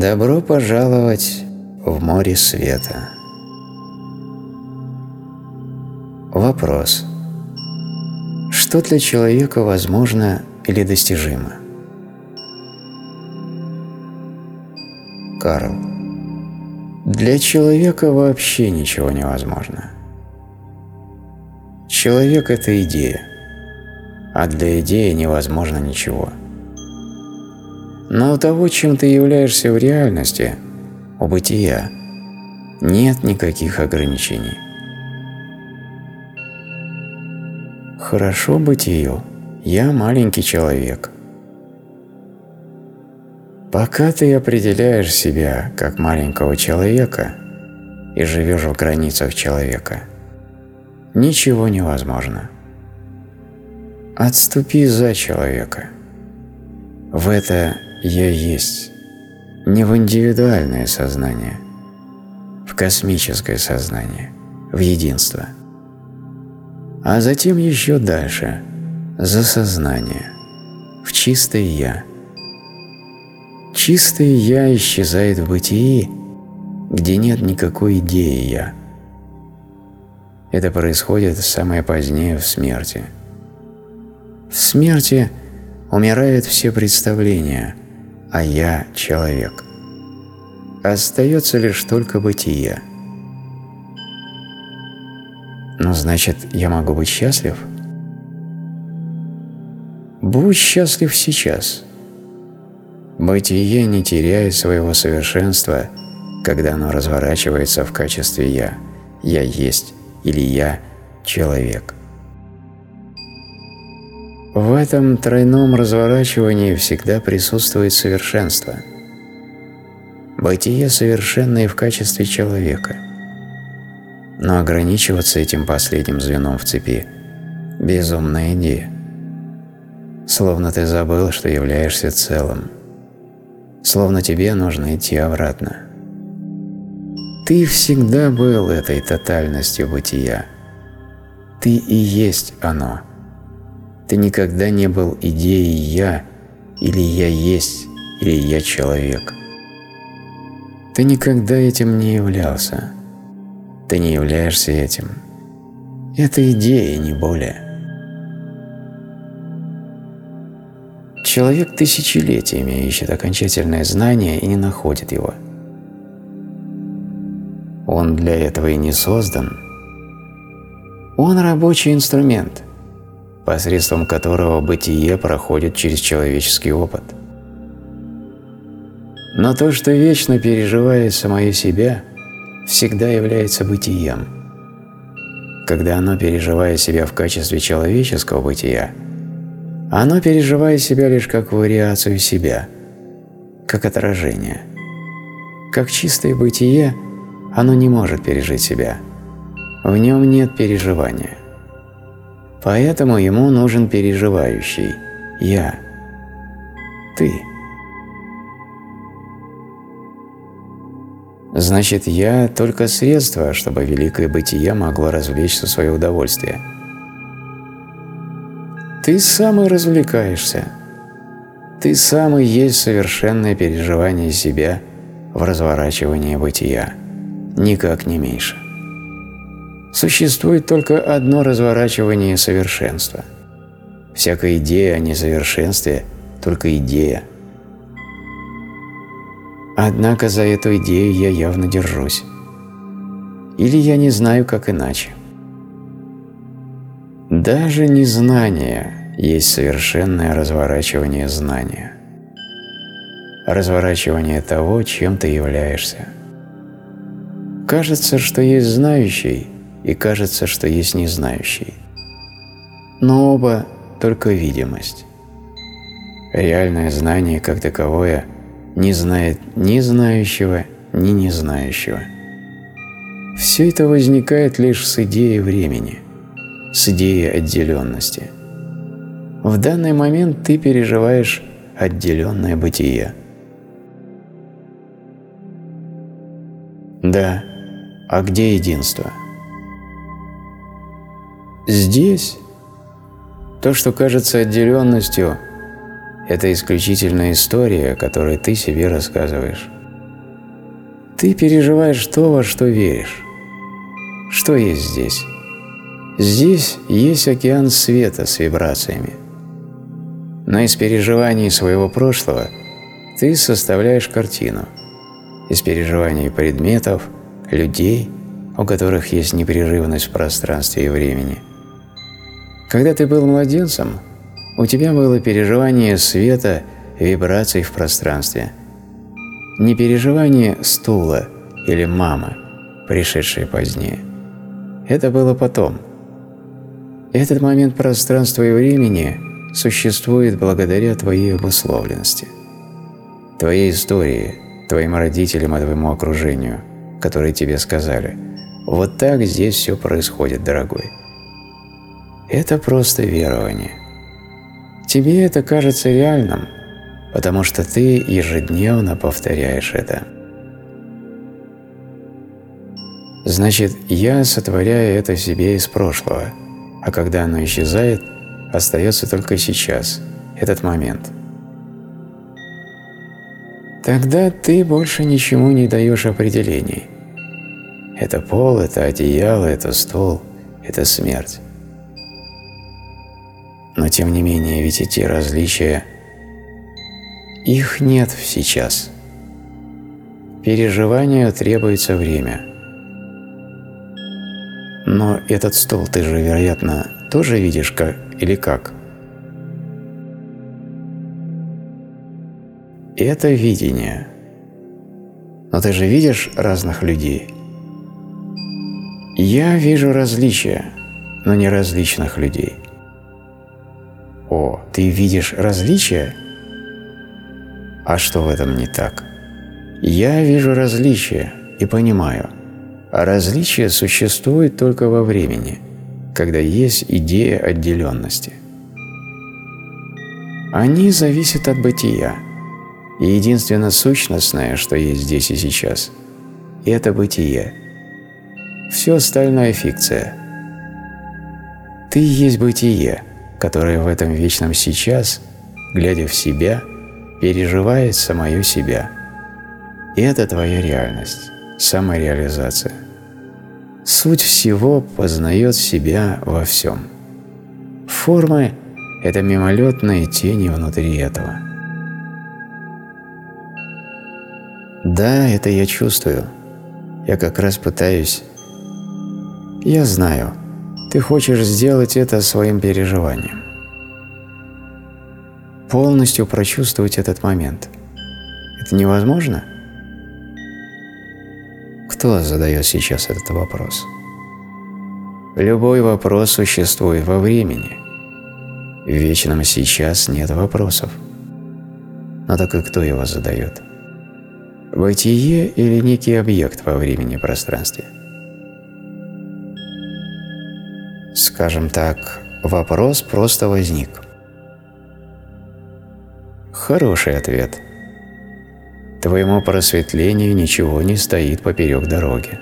Добро пожаловать в море света. Вопрос. Что для человека возможно или достижимо? Карл. Для человека вообще ничего невозможно. Человек – это идея, а для идеи невозможно ничего. Но у того, чем ты являешься в реальности, у бытия, нет никаких ограничений. Хорошо бытию, я маленький человек. Пока ты определяешь себя как маленького человека и живешь в границах человека, ничего невозможно. Отступи за человека. В это «я есть», не в индивидуальное сознание, в космическое сознание, в единство. А затем еще дальше, за сознание, в чистое «я». Чистое «я» исчезает в бытии, где нет никакой идеи «я». Это происходит самое позднее в смерти. В смерти умирают все представления – а я человек. Остается лишь только бытие. Ну, значит, я могу быть счастлив? Будь счастлив сейчас. Бытие не теряет своего совершенства, когда оно разворачивается в качестве «я», «я есть» или «я – человек». В этом тройном разворачивании всегда присутствует совершенство. Бытие совершенное в качестве человека. Но ограничиваться этим последним звеном в цепи – безумная идея. Словно ты забыл, что являешься целым. Словно тебе нужно идти обратно. Ты всегда был этой тотальностью бытия. Ты и есть оно – ты никогда не был идеей «я» или «я есть» или «я человек». Ты никогда этим не являлся. Ты не являешься этим. Это идея, не более. Человек тысячелетиями ищет окончательное знание и не находит его. Он для этого и не создан. Он рабочий инструмент – посредством которого бытие проходит через человеческий опыт. Но то, что вечно переживает самое себя, всегда является бытием. Когда оно переживает себя в качестве человеческого бытия, оно переживает себя лишь как вариацию себя, как отражение. Как чистое бытие, оно не может пережить себя. В нем нет переживания. Поэтому ему нужен переживающий – я, ты. Значит, я – только средство, чтобы великое бытие могло развлечься в свое удовольствие. Ты сам и развлекаешься. Ты сам и есть совершенное переживание себя в разворачивании бытия, никак не меньше. Существует только одно разворачивание совершенства. Всякая идея о несовершенстве – только идея. Однако за эту идею я явно держусь. Или я не знаю, как иначе. Даже незнание есть совершенное разворачивание знания. Разворачивание того, чем ты являешься. Кажется, что есть знающий – и кажется, что есть незнающий. Но оба – только видимость. Реальное знание как таковое не знает ни знающего, ни незнающего. Все это возникает лишь с идеей времени, с идеей отделенности. В данный момент ты переживаешь отделенное бытие. Да, а где единство? Здесь то, что кажется отделенностью, это исключительная история, которую ты себе рассказываешь. Ты переживаешь то, во что веришь. Что есть здесь? Здесь есть океан света с вибрациями. Но из переживаний своего прошлого ты составляешь картину. Из переживаний предметов, людей, у которых есть непрерывность в пространстве и времени. Когда ты был младенцем, у тебя было переживание света вибраций в пространстве. Не переживание стула или мамы, пришедшие позднее. Это было потом. Этот момент пространства и времени существует благодаря твоей обусловленности, твоей истории, твоим родителям и твоему окружению, которые тебе сказали «Вот так здесь все происходит, дорогой». Это просто верование. Тебе это кажется реальным, потому что ты ежедневно повторяешь это. Значит, я сотворяю это себе из прошлого, а когда оно исчезает, остается только сейчас, этот момент. Тогда ты больше ничему не даешь определений. Это пол, это одеяло, это стол, это смерть. Но тем не менее, ведь эти различия, их нет сейчас. Переживанию требуется время. Но этот стол ты же, вероятно, тоже видишь как или как? Это видение. Но ты же видишь разных людей. Я вижу различия, но не различных людей. О, ты видишь различия? А что в этом не так? Я вижу различия и понимаю, а различия существуют только во времени, когда есть идея отделенности. Они зависят от бытия, и единственно сущностное, что есть здесь и сейчас, это бытие. Все остальное – фикция. Ты есть бытие – которая в этом вечном сейчас, глядя в себя, переживает самую себя. И это твоя реальность, самореализация. Суть всего познает себя во всем. Формы – это мимолетные тени внутри этого. Да, это я чувствую. Я как раз пытаюсь... Я знаю – ты хочешь сделать это своим переживанием. Полностью прочувствовать этот момент. Это невозможно? Кто задает сейчас этот вопрос? Любой вопрос существует во времени. В вечном сейчас нет вопросов. Но так и кто его задает? Бытие или некий объект во времени и пространстве? Скажем так, вопрос просто возник. Хороший ответ. Твоему просветлению ничего не стоит поперек дороги.